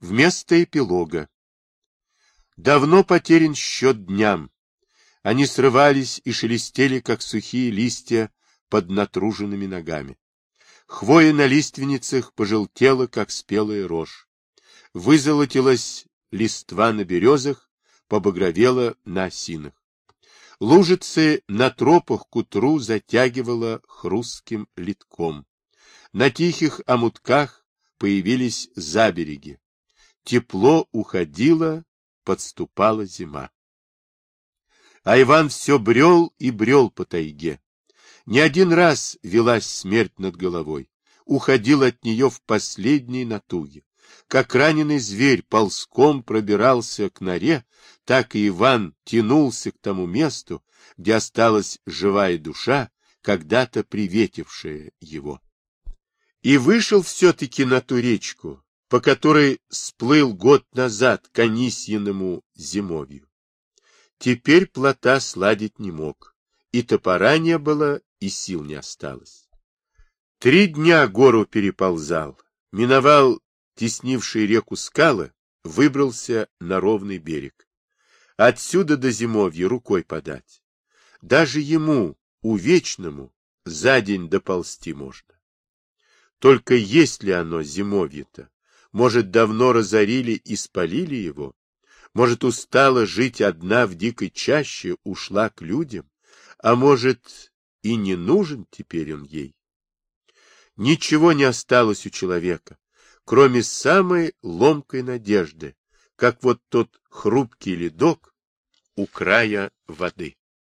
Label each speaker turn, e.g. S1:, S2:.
S1: Вместо эпилога. Давно потерян счет дням. Они срывались и шелестели, как сухие листья под натруженными ногами. Хвоя на лиственницах пожелтела, как спелая рожь. Вызолотилась листва на березах, побагровела на осинах. Лужицы на тропах к утру затягивала хрустким литком. На тихих омутках появились забереги. Тепло уходило, подступала зима. А Иван все брел и брел по тайге. Не один раз велась смерть над головой. Уходил от нее в последней натуге. Как раненый зверь ползком пробирался к норе, так и Иван тянулся к тому месту, где осталась живая душа, когда-то приветившая его. И вышел все-таки на ту речку, по которой сплыл год назад к Анисьиному зимовью. Теперь плота сладить не мог, и топора не было, и сил не осталось. Три дня гору переползал, миновал теснивший реку скалы, выбрался на ровный берег. Отсюда до зимовья рукой подать. Даже ему, увечному, за день доползти можно. Только есть ли оно зимовье-то? Может, давно разорили и спалили его? Может, устала жить одна в дикой чаще, ушла к людям? А может, и не нужен теперь он ей? Ничего не осталось у человека, кроме самой ломкой надежды, как вот тот хрупкий ледок у края воды.